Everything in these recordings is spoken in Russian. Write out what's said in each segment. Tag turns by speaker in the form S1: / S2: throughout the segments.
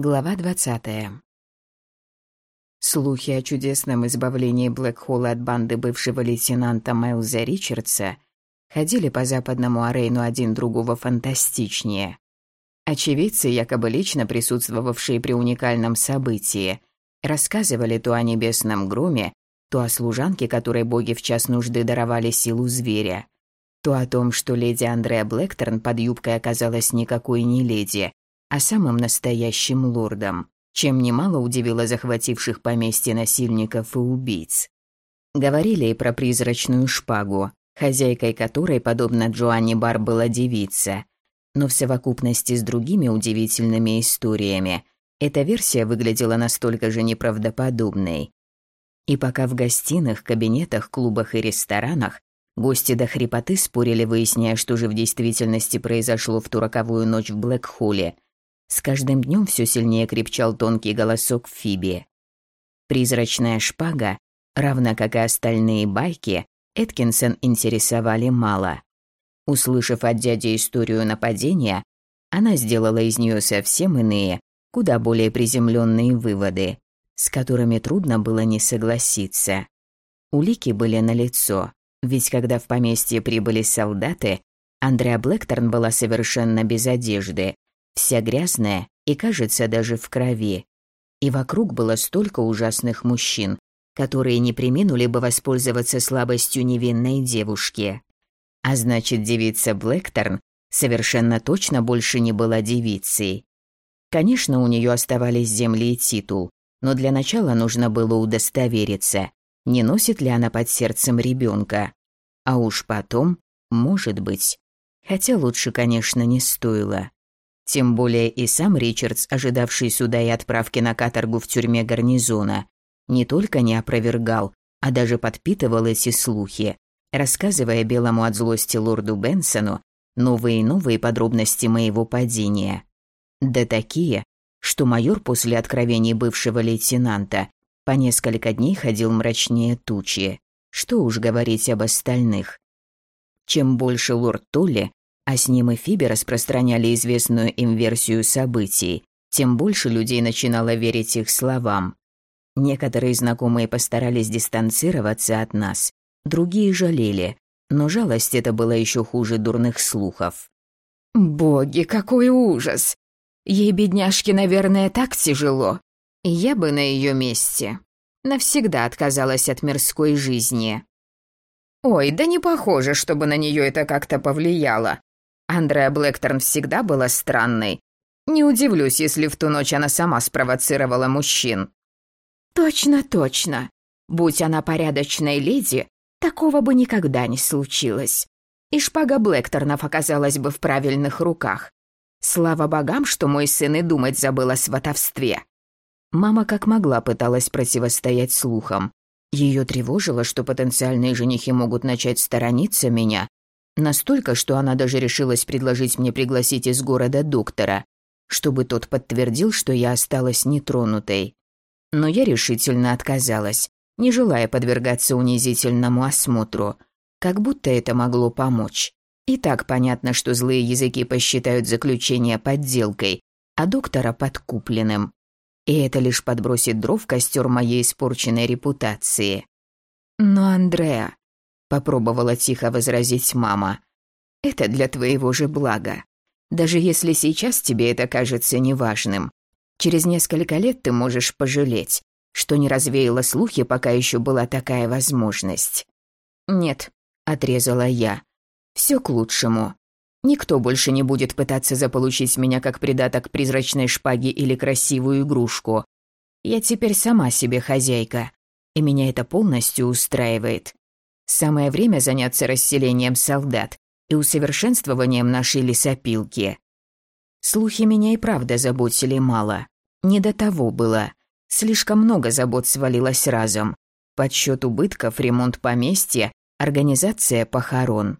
S1: Глава 20. Слухи о чудесном избавлении Блэкхолла от банды бывшего лейтенанта Майлза Ричардса ходили по западному Арейну один другого фантастичнее. Очевидцы, якобы лично присутствовавшие при уникальном событии, рассказывали то о небесном громе, то о служанке, которой боги в час нужды даровали силу зверя, то о том, что леди Андреа Блэкторн под юбкой оказалась никакой не леди, а самым настоящим лордом, чем немало удивило захвативших поместье насильников и убийц. Говорили и про призрачную шпагу, хозяйкой которой, подобно Джоанне Бар, была девица. Но в совокупности с другими удивительными историями эта версия выглядела настолько же неправдоподобной. И пока в гостиных, кабинетах, клубах и ресторанах гости до хрипоты спорили, выясняя, что же в действительности произошло в ту роковую ночь в Блэкхолле – с каждым днем все сильнее крепчал тонкий голосок Фиби. Призрачная шпага, равно как и остальные байки, Эткинсон интересовали мало. Услышав от дяди историю нападения, она сделала из нее совсем иные, куда более приземленные выводы, с которыми трудно было не согласиться. Улики были налицо, ведь когда в поместье прибыли солдаты, Андреа Блэкторн была совершенно без одежды, вся грязная и, кажется, даже в крови. И вокруг было столько ужасных мужчин, которые не приминули бы воспользоваться слабостью невинной девушки. А значит, девица Блэкторн совершенно точно больше не была девицей. Конечно, у нее оставались земли и титул, но для начала нужно было удостовериться, не носит ли она под сердцем ребенка. А уж потом, может быть. Хотя лучше, конечно, не стоило. Тем более и сам Ричардс, ожидавший суда и отправки на каторгу в тюрьме гарнизона, не только не опровергал, а даже подпитывал эти слухи, рассказывая белому от злости лорду Бенсону новые и новые подробности моего падения. Да такие, что майор после откровений бывшего лейтенанта по несколько дней ходил мрачнее тучи. Что уж говорить об остальных. Чем больше лорд Толли а с ним и Фиби распространяли известную им версию событий, тем больше людей начинало верить их словам. Некоторые знакомые постарались дистанцироваться от нас, другие жалели, но жалость это была еще хуже дурных слухов. «Боги, какой ужас! Ей, бедняжке, наверное, так тяжело. Я бы на ее месте навсегда отказалась от мирской жизни». «Ой, да не похоже, чтобы на нее это как-то повлияло. Андреа Блэкторн всегда была странной. Не удивлюсь, если в ту ночь она сама спровоцировала мужчин. Точно, точно. Будь она порядочной леди, такого бы никогда не случилось. И шпага Блэкторнов оказалась бы в правильных руках. Слава богам, что мой сын и думать забыл о сватовстве. Мама как могла пыталась противостоять слухам. Ее тревожило, что потенциальные женихи могут начать сторониться меня, Настолько, что она даже решилась предложить мне пригласить из города доктора, чтобы тот подтвердил, что я осталась нетронутой. Но я решительно отказалась, не желая подвергаться унизительному осмотру, как будто это могло помочь. И так понятно, что злые языки посчитают заключение подделкой, а доктора подкупленным. И это лишь подбросит дров в костер моей испорченной репутации. Но, Андреа, попробовала тихо возразить мама. Это для твоего же блага. Даже если сейчас тебе это кажется неважным, через несколько лет ты можешь пожалеть, что не развеяла слухи, пока еще была такая возможность. Нет, отрезала я. Все к лучшему. Никто больше не будет пытаться заполучить меня как придаток призрачной шпаги или красивую игрушку. Я теперь сама себе хозяйка, и меня это полностью устраивает. Самое время заняться расселением солдат и усовершенствованием нашей лесопилки. Слухи меня и правда заботили мало. Не до того было. Слишком много забот свалилось разом. Подсчет убытков, ремонт поместья, организация похорон.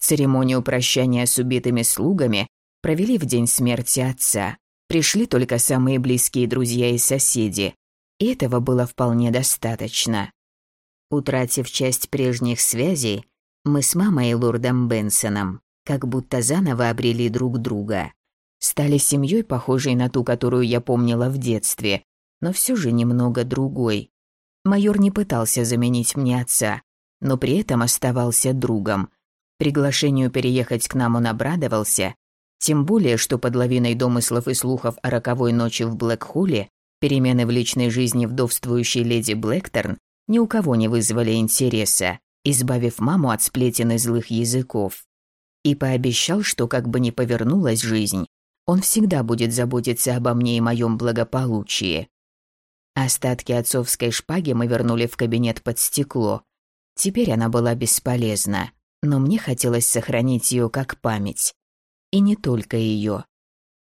S1: Церемонию прощания с убитыми слугами провели в день смерти отца. Пришли только самые близкие друзья и соседи. И этого было вполне достаточно. Утратив часть прежних связей, мы с мамой и лордом Бенсоном как будто заново обрели друг друга. Стали семьей, похожей на ту, которую я помнила в детстве, но все же немного другой. Майор не пытался заменить мне отца, но при этом оставался другом. Приглашению переехать к нам он обрадовался, тем более, что под лавиной домыслов и слухов о роковой ночи в Блэкхолле перемены в личной жизни вдовствующей леди Блэкторн ни у кого не вызвали интереса, избавив маму от сплетен и злых языков. И пообещал, что как бы ни повернулась жизнь, он всегда будет заботиться обо мне и моем благополучии. Остатки отцовской шпаги мы вернули в кабинет под стекло. Теперь она была бесполезна, но мне хотелось сохранить ее как память. И не только ее.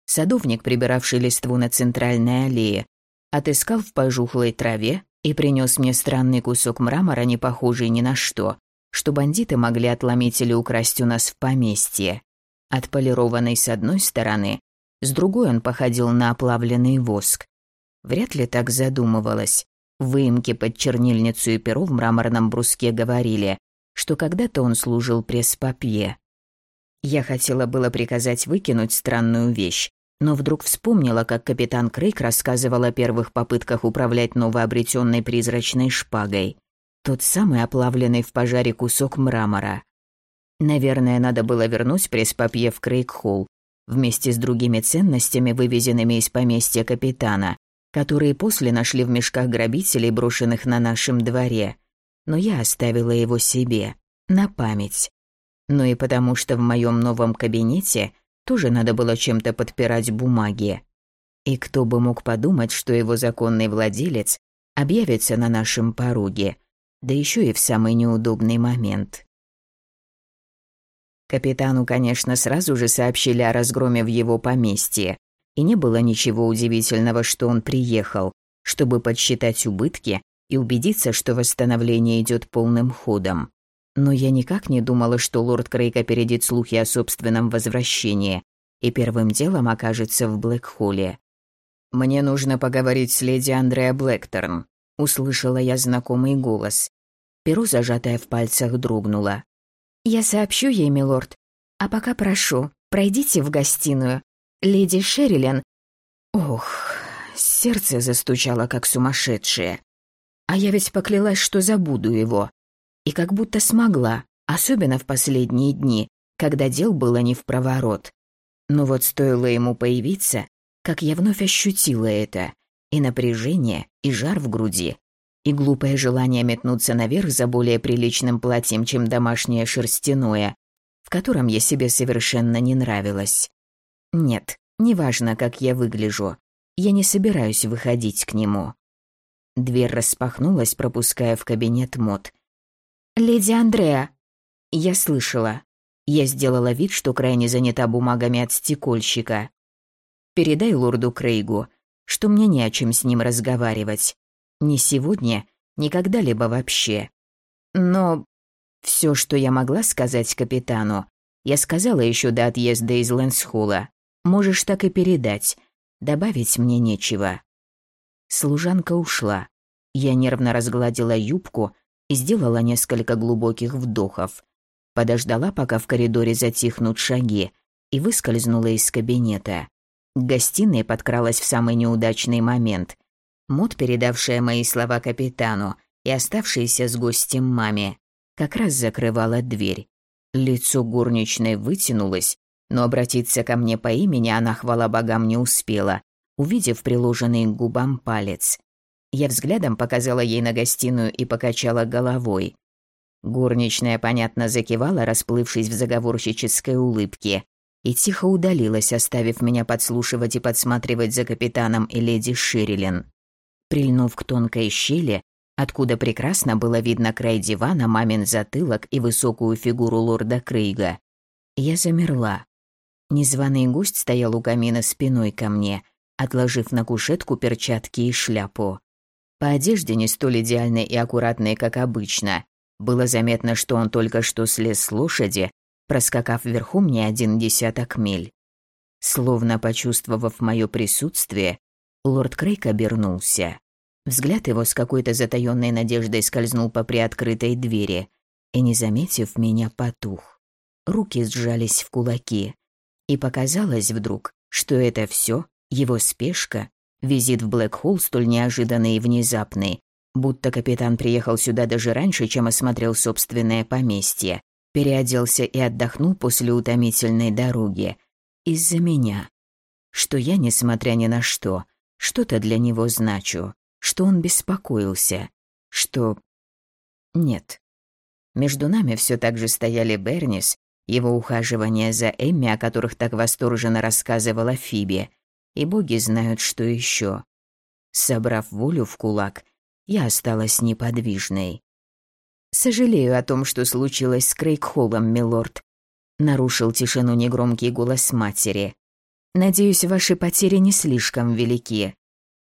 S1: Садовник, прибиравший листву на центральной аллее, отыскал в пожухлой траве и принес мне странный кусок мрамора, не похожий ни на что, что бандиты могли отломить или украсть у нас в поместье. Отполированный с одной стороны, с другой он походил на оплавленный воск. Вряд ли так задумывалась. В выемке под чернильницу и перо в мраморном бруске говорили, что когда-то он служил пресс-папье. Я хотела было приказать выкинуть странную вещь, но вдруг вспомнила, как капитан Крейг рассказывал о первых попытках управлять новообретенной призрачной шпагой. Тот самый оплавленный в пожаре кусок мрамора. Наверное, надо было вернуть пресс-папье в Крейг-холл вместе с другими ценностями, вывезенными из поместья капитана, которые после нашли в мешках грабителей, брошенных на нашем дворе. Но я оставила его себе, на память. Ну и потому что в моем новом кабинете тоже надо было чем-то подпирать бумаги. И кто бы мог подумать, что его законный владелец объявится на нашем пороге, да еще и в самый неудобный момент. Капитану, конечно, сразу же сообщили о разгроме в его поместье, и не было ничего удивительного, что он приехал, чтобы подсчитать убытки и убедиться, что восстановление идет полным ходом. Но я никак не думала, что лорд Крейг опередит слухи о собственном возвращении и первым делом окажется в Блэкхолле. «Мне нужно поговорить с леди Андреа Блэкторн», — услышала я знакомый голос. Перо, зажатое в пальцах, дрогнуло. «Я сообщу ей, милорд. А пока прошу, пройдите в гостиную. Леди Шерилен...» Ох, сердце застучало, как сумасшедшее. А я ведь поклялась, что забуду его. И как будто смогла, особенно в последние дни, когда дел было не в проворот. Но вот стоило ему появиться, как я вновь ощутила это. И напряжение, и жар в груди, и глупое желание метнуться наверх за более приличным платьем, чем домашнее шерстяное, в котором я себе совершенно не нравилась. Нет, неважно, как я выгляжу, я не собираюсь выходить к нему. Дверь распахнулась, пропуская в кабинет мод, «Леди Андреа!» Я слышала. Я сделала вид, что крайне занята бумагами от стекольщика. «Передай лорду Крейгу, что мне не о чем с ним разговаривать. Ни сегодня, ни когда-либо вообще. Но все, что я могла сказать капитану, я сказала еще до отъезда из Лэнсхола. Можешь так и передать. Добавить мне нечего». Служанка ушла. Я нервно разгладила юбку, и сделала несколько глубоких вдохов. Подождала, пока в коридоре затихнут шаги, и выскользнула из кабинета. К гостиной подкралась в самый неудачный момент. Мод, передавшая мои слова капитану и оставшаяся с гостем маме, как раз закрывала дверь. Лицо горничной вытянулось, но обратиться ко мне по имени она, хвала богам, не успела, увидев приложенный к губам палец. Я взглядом показала ей на гостиную и покачала головой. Горничная, понятно, закивала, расплывшись в заговорщической улыбке, и тихо удалилась, оставив меня подслушивать и подсматривать за капитаном и леди Ширилен. Прильнув к тонкой щели, откуда прекрасно было видно край дивана, мамин затылок и высокую фигуру лорда Крейга, я замерла. Незваный гость стоял у камина спиной ко мне, отложив на кушетку перчатки и шляпу. По одежде не столь идеальной и аккуратной, как обычно. Было заметно, что он только что слез с лошади, проскакав верхом не один десяток миль. Словно почувствовав мое присутствие, лорд Крейг обернулся. Взгляд его с какой-то затаённой надеждой скользнул по приоткрытой двери и, не заметив меня, потух. Руки сжались в кулаки, и показалось вдруг, Что это все, его спешка, визит в Блэк-Холл столь неожиданный и внезапный, будто капитан приехал сюда даже раньше, чем осмотрел собственное поместье, переоделся и отдохнул после утомительной дороги. Из-за меня. Что я, несмотря ни на что, что-то для него значу, что он беспокоился, что... Нет. Между нами все так же стояли Бернис, его ухаживания за Эмми, о которых так восторженно рассказывала Фиби, и боги знают, что еще. Собрав волю в кулак, я осталась неподвижной. «Сожалею о том, что случилось с Крейгхоллом, милорд», — нарушил тишину негромкий голос матери. «Надеюсь, ваши потери не слишком велики.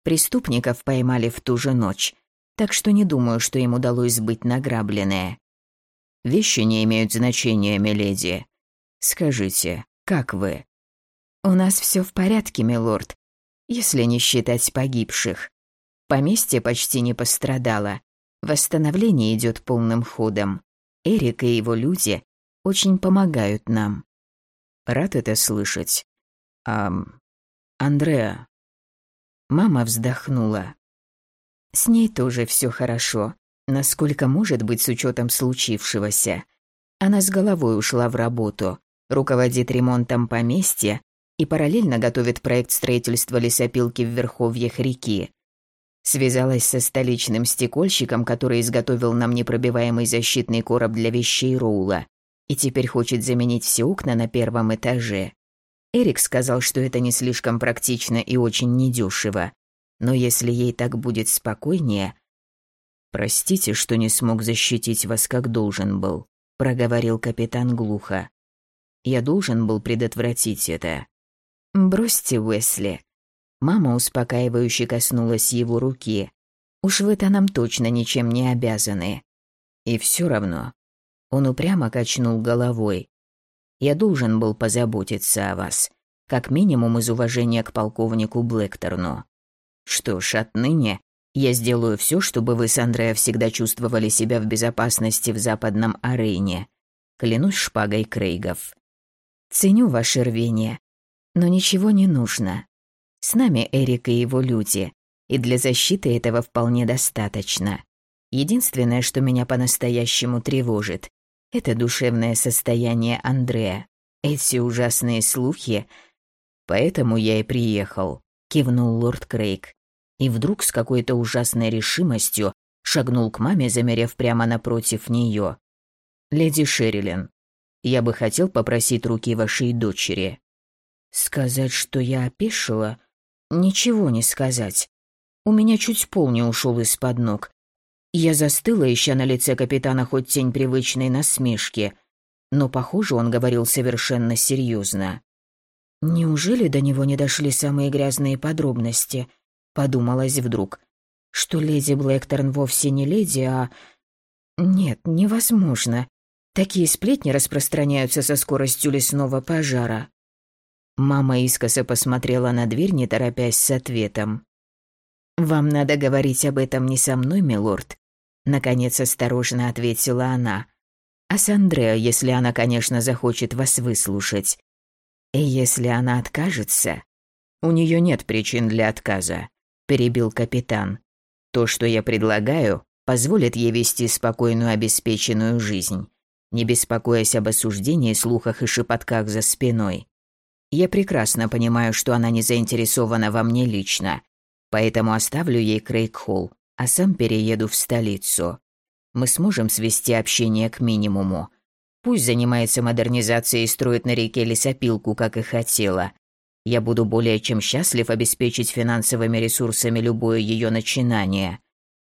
S1: Преступников поймали в ту же ночь, так что не думаю, что им удалось сбыть награбленное». «Вещи не имеют значения, миледи. Скажите, как вы?» «У нас все в порядке, милорд, если не считать погибших. Поместье почти не пострадало. Восстановление идет полным ходом. Эрик и его люди очень помогают нам. Рад это слышать. А... Андреа. Мама вздохнула. С ней тоже все хорошо, насколько может быть с учетом случившегося. Она с головой ушла в работу, руководит ремонтом поместья и параллельно готовит проект строительства лесопилки в верховьях реки. Связалась со столичным стекольщиком, который изготовил нам непробиваемый защитный короб для вещей Роула, и теперь хочет заменить все окна на первом этаже. Эрик сказал, что это не слишком практично и очень недешево, но если ей так будет спокойнее... «Простите, что не смог защитить вас, как должен был», — проговорил капитан глухо. «Я должен был предотвратить это». «Бросьте, Уэсли», Мама успокаивающе коснулась его руки. «Уж вы-то нам точно ничем не обязаны». И все равно. Он упрямо качнул головой. «Я должен был позаботиться о вас, как минимум из уважения к полковнику Блэкторну. Что ж, отныне я сделаю все, чтобы вы с Андреа всегда чувствовали себя в безопасности в западном Арене. Клянусь шпагой Крейгов. Ценю ваше рвение, но ничего не нужно. С нами Эрик и его люди, и для защиты этого вполне достаточно. Единственное, что меня по-настоящему тревожит, это душевное состояние Андрея. Эти ужасные слухи. Поэтому я и приехал, кивнул лорд Крейг. И вдруг с какой-то ужасной решимостью шагнул к маме, замерев прямо напротив нее. «Леди Шерилин, я бы хотел попросить руки вашей дочери». «Сказать, что я опешила?» Ничего не сказать. У меня чуть пол не ушел из-под ног. Я застыла, ища на лице капитана хоть тень привычной насмешки, но, похоже, он говорил совершенно серьезно. «Неужели до него не дошли самые грязные подробности?» — подумалось вдруг. «Что леди Блэкторн вовсе не леди, а...» «Нет, невозможно. Такие сплетни распространяются со скоростью лесного пожара». Мама искоса посмотрела на дверь, не торопясь с ответом. «Вам надо говорить об этом не со мной, милорд», — наконец осторожно ответила она. «А с Андреа, если она, конечно, захочет вас выслушать. И если она откажется...» «У нее нет причин для отказа», — перебил капитан. «То, что я предлагаю, позволит ей вести спокойную обеспеченную жизнь, не беспокоясь об осуждении, слухах и шепотках за спиной. Я прекрасно понимаю, что она не заинтересована во мне лично, поэтому оставлю ей Крейг-Холл, а сам перееду в столицу. Мы сможем свести общение к минимуму. Пусть занимается модернизацией и строит на реке лесопилку, как и хотела. Я буду более чем счастлив обеспечить финансовыми ресурсами любое ее начинание.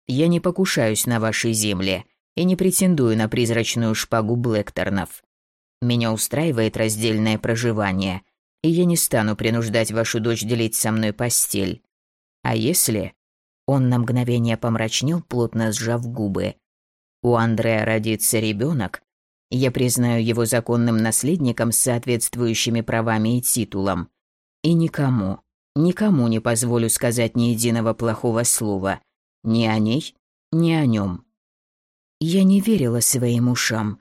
S1: Я не покушаюсь на вашей земле и не претендую на призрачную шпагу Блэкторнов. Меня устраивает раздельное проживание – и я не стану принуждать вашу дочь делить со мной постель. А если...» Он на мгновение помрачнел, плотно сжав губы. «У Андрея родится ребенок, я признаю его законным наследником с соответствующими правами и титулом. И никому, никому не позволю сказать ни единого плохого слова. Ни о ней, ни о нем. Я не верила своим ушам.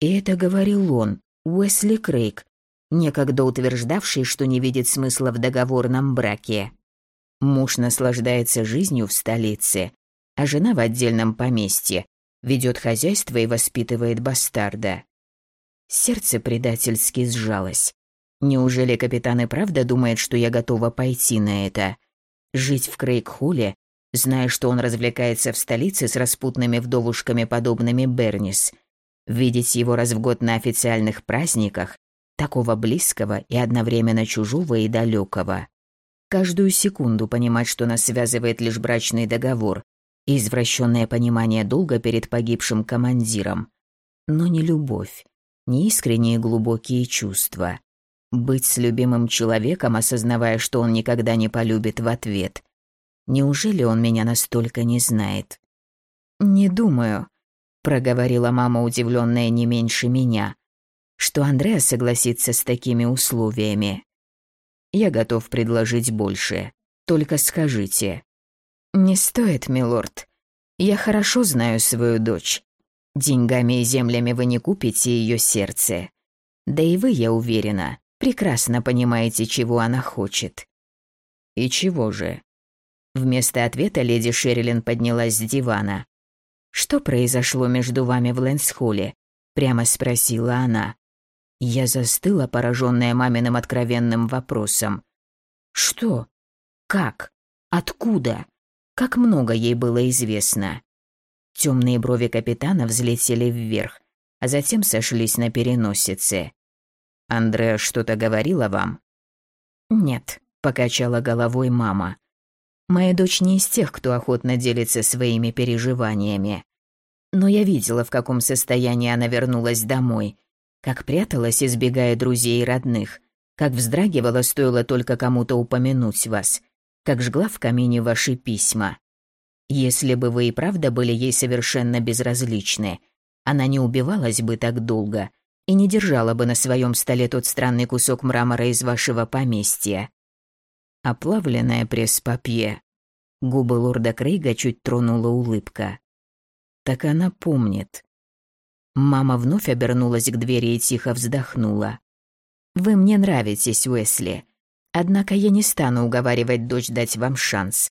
S1: И это говорил он, Уэсли Крейг, некогда утверждавший, что не видит смысла в договорном браке. Муж наслаждается жизнью в столице, а жена в отдельном поместье ведет хозяйство и воспитывает бастарда. Сердце предательски сжалось. Неужели капитан и правда думает, что я готова пойти на это? Жить в Крейгхуле, зная, что он развлекается в столице с распутными вдовушками, подобными Бернис. Видеть его раз в год на официальных праздниках, такого близкого и одновременно чужого и далекого. Каждую секунду понимать, что нас связывает лишь брачный договор и извращенное понимание долга перед погибшим командиром. Но не любовь, не искренние глубокие чувства. Быть с любимым человеком, осознавая, что он никогда не полюбит в ответ. Неужели он меня настолько не знает? «Не думаю», — проговорила мама, удивленная не меньше меня, что Андреа согласится с такими условиями. «Я готов предложить больше. Только скажите». «Не стоит, милорд. Я хорошо знаю свою дочь. Деньгами и землями вы не купите ее сердце. Да и вы, я уверена, прекрасно понимаете, чего она хочет». «И чего же?» Вместо ответа леди Шерилин поднялась с дивана. «Что произошло между вами в Лэнсхолле?» — прямо спросила она. Я застыла, пораженная маминым откровенным вопросом. «Что? Как? Откуда? Как много ей было известно?» Темные брови капитана взлетели вверх, а затем сошлись на переносице. Андреа что-то говорила вам?» «Нет», — покачала головой мама. «Моя дочь не из тех, кто охотно делится своими переживаниями. Но я видела, в каком состоянии она вернулась домой, как пряталась, избегая друзей и родных, как вздрагивала, стоило только кому-то упомянуть вас, как жгла в камине ваши письма. Если бы вы и правда были ей совершенно безразличны, она не убивалась бы так долго, и не держала бы на своем столе тот странный кусок мрамора из вашего поместья. Оплавленная пресс-папье. Губы лорда Крейга чуть тронула улыбка. Так она помнит. Мама вновь обернулась к двери и тихо вздохнула. «Вы мне нравитесь, Уэсли. Однако я не стану уговаривать дочь дать вам шанс.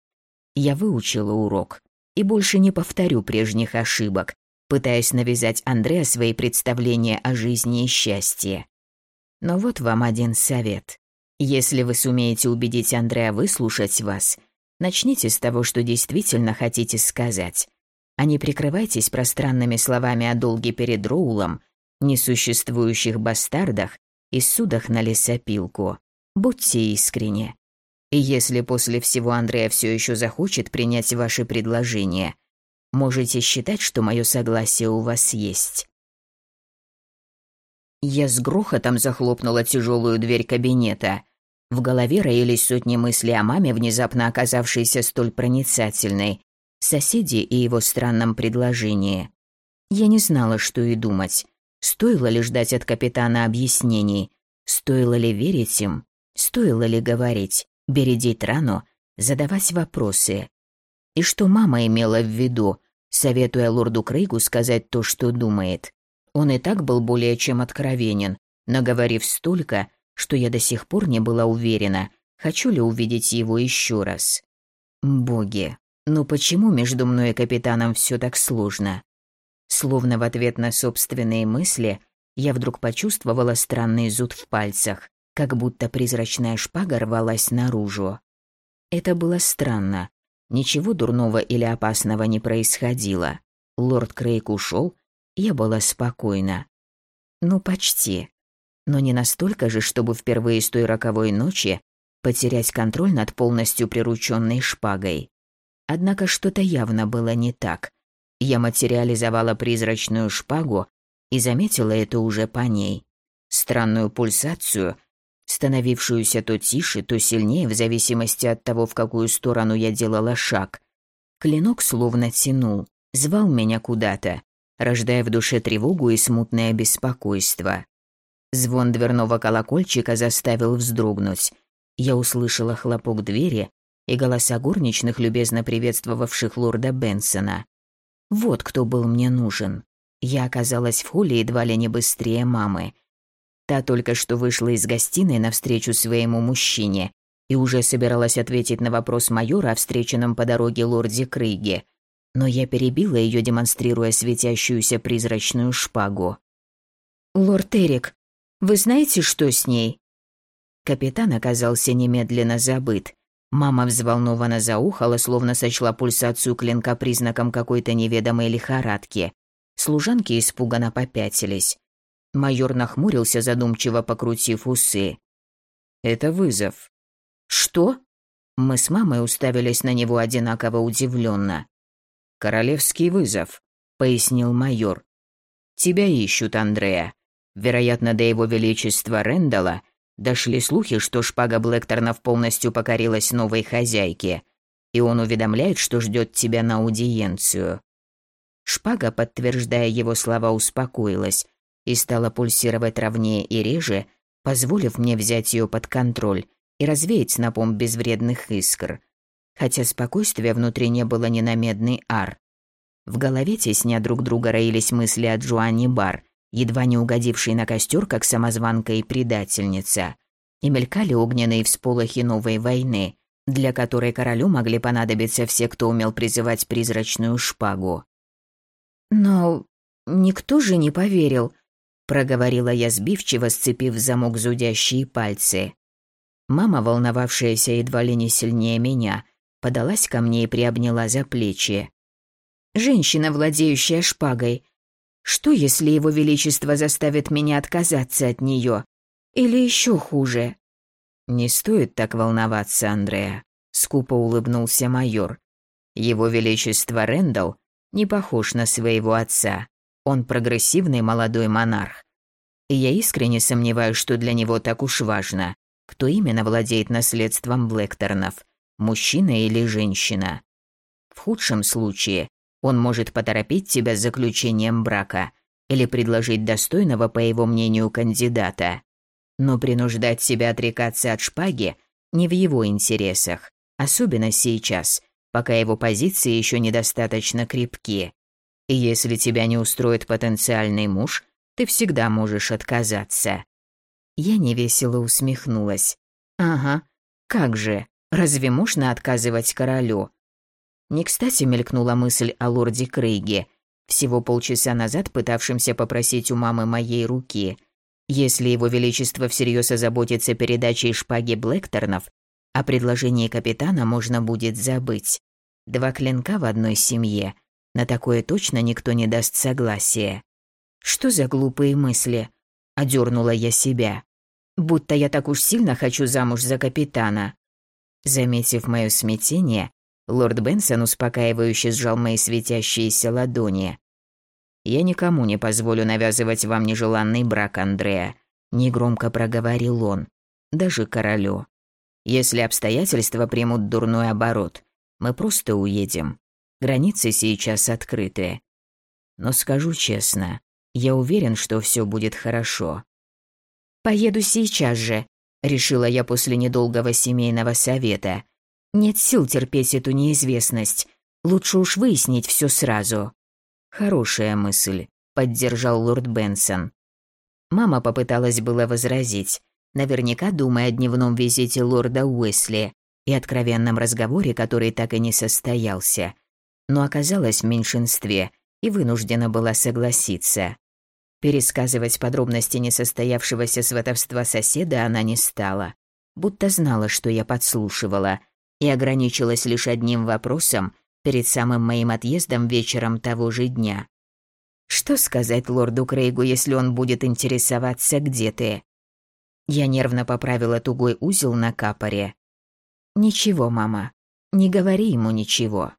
S1: Я выучила урок и больше не повторю прежних ошибок, пытаясь навязать Андреа свои представления о жизни и счастье. Но вот вам один совет. Если вы сумеете убедить Андреа выслушать вас, начните с того, что действительно хотите сказать, а не прикрывайтесь пространными словами о долге перед Роулом, несуществующих бастардах и судах на лесопилку. Будьте искренни. И если после всего Андреа все еще захочет принять ваши предложения, Можете считать, что мое согласие у вас есть». Я с грохотом захлопнула тяжелую дверь кабинета. В голове роились сотни мыслей о маме, внезапно оказавшейся столь проницательной, соседи и его странном предложении. Я не знала, что и думать. Стоило ли ждать от капитана объяснений? Стоило ли верить им? Стоило ли говорить, бередить рану, задавать вопросы? И что мама имела в виду, советуя лорду Крейгу сказать то, что думает. Он и так был более чем откровенен, наговорив столько, что я до сих пор не была уверена, хочу ли увидеть его еще раз. Боги, ну почему между мной и капитаном все так сложно? Словно в ответ на собственные мысли, я вдруг почувствовала странный зуд в пальцах, как будто призрачная шпага рвалась наружу. Это было странно, Ничего дурного или опасного не происходило. Лорд Крейг ушел, я была спокойна. Ну, почти. Но не настолько же, чтобы впервые с той роковой ночи потерять контроль над полностью прирученной шпагой. Однако что-то явно было не так. Я материализовала призрачную шпагу и заметила это уже по ней. Странную пульсацию, становившуюся то тише, то сильнее в зависимости от того, в какую сторону я делала шаг. Клинок словно тянул, звал меня куда-то, рождая в душе тревогу и смутное беспокойство. Звон дверного колокольчика заставил вздрогнуть. Я услышала хлопок двери и голоса горничных, любезно приветствовавших лорда Бенсона. Вот кто был мне нужен. Я оказалась в холле едва ли не быстрее мамы. Та только что вышла из гостиной навстречу своему мужчине и уже собиралась ответить на вопрос майора о встреченном по дороге лорде Крейге, но я перебила ее, демонстрируя светящуюся призрачную шпагу. «Лорд Эрик, вы знаете, что с ней?» Капитан оказался немедленно забыт. Мама взволнованно заухала, словно сочла пульсацию клинка признаком какой-то неведомой лихорадки. Служанки испуганно попятились. Майор нахмурился, задумчиво покрутив усы. «Это вызов». «Что?» Мы с мамой уставились на него одинаково удивленно. «Королевский вызов», — пояснил майор. «Тебя ищут, Андрея. Вероятно, до его величества Рэндала дошли слухи, что шпага Блэкторнов полностью покорилась новой хозяйке, и он уведомляет, что ждет тебя на аудиенцию». Шпага, подтверждая его слова, успокоилась и стала пульсировать ровнее и реже, позволив мне взять ее под контроль и развеять снопом безвредных искр. Хотя спокойствия внутри не было ни на медный ар. В голове тесня друг друга роились мысли о Джоанне Бар, едва не угодившей на костер, как самозванка и предательница. И мелькали огненные всполохи новой войны, для которой королю могли понадобиться все, кто умел призывать призрачную шпагу. «Но никто же не поверил», — проговорила я сбивчиво, сцепив в замок зудящие пальцы. Мама, волновавшаяся едва ли не сильнее меня, подалась ко мне и приобняла за плечи. «Женщина, владеющая шпагой. Что, если его величество заставит меня отказаться от нее? Или еще хуже?» «Не стоит так волноваться, Андреа», — скупо улыбнулся майор. «Его величество Рэндалл не похож на своего отца. Он прогрессивный молодой монарх. И я искренне сомневаюсь, что для него так уж важно, кто именно владеет наследством Блэкторнов, мужчина или женщина. В худшем случае он может поторопить тебя с заключением брака или предложить достойного, по его мнению, кандидата. Но принуждать себя отрекаться от шпаги не в его интересах, особенно сейчас, пока его позиции еще недостаточно крепки. И если тебя не устроит потенциальный муж, ты всегда можешь отказаться. Я невесело усмехнулась. Ага, как же, разве можно отказывать королю? Не кстати мелькнула мысль о лорде Крейге, всего полчаса назад пытавшемся попросить у мамы моей руки. Если его величество всерьез озаботится передачей шпаги Блэкторнов, о предложении капитана можно будет забыть. Два клинка в одной семье. На такое точно никто не даст согласия. Что за глупые мысли? Одернула я себя. Будто я так уж сильно хочу замуж за капитана. Заметив мое смятение, лорд Бенсон успокаивающе сжал мои светящиеся ладони. «Я никому не позволю навязывать вам нежеланный брак, Андреа», — негромко проговорил он. «Даже королю. Если обстоятельства примут дурной оборот, мы просто уедем. Границы сейчас открыты. Но скажу честно, я уверен, что все будет хорошо. Поеду сейчас же, решила я после недолгого семейного совета. Нет сил терпеть эту неизвестность. Лучше уж выяснить все сразу. Хорошая мысль, поддержал лорд Бенсон. Мама попыталась было возразить, наверняка думая о дневном визите лорда Уэсли и откровенном разговоре, который так и не состоялся, но оказалась в меньшинстве и вынуждена была согласиться. Пересказывать подробности несостоявшегося сватовства соседа она не стала, будто знала, что я подслушивала, и ограничилась лишь одним вопросом перед самым моим отъездом вечером того же дня. Что сказать лорду Крейгу, если он будет интересоваться, где ты? Я нервно поправила тугой узел на капоре. Ничего, мама, не говори ему ничего.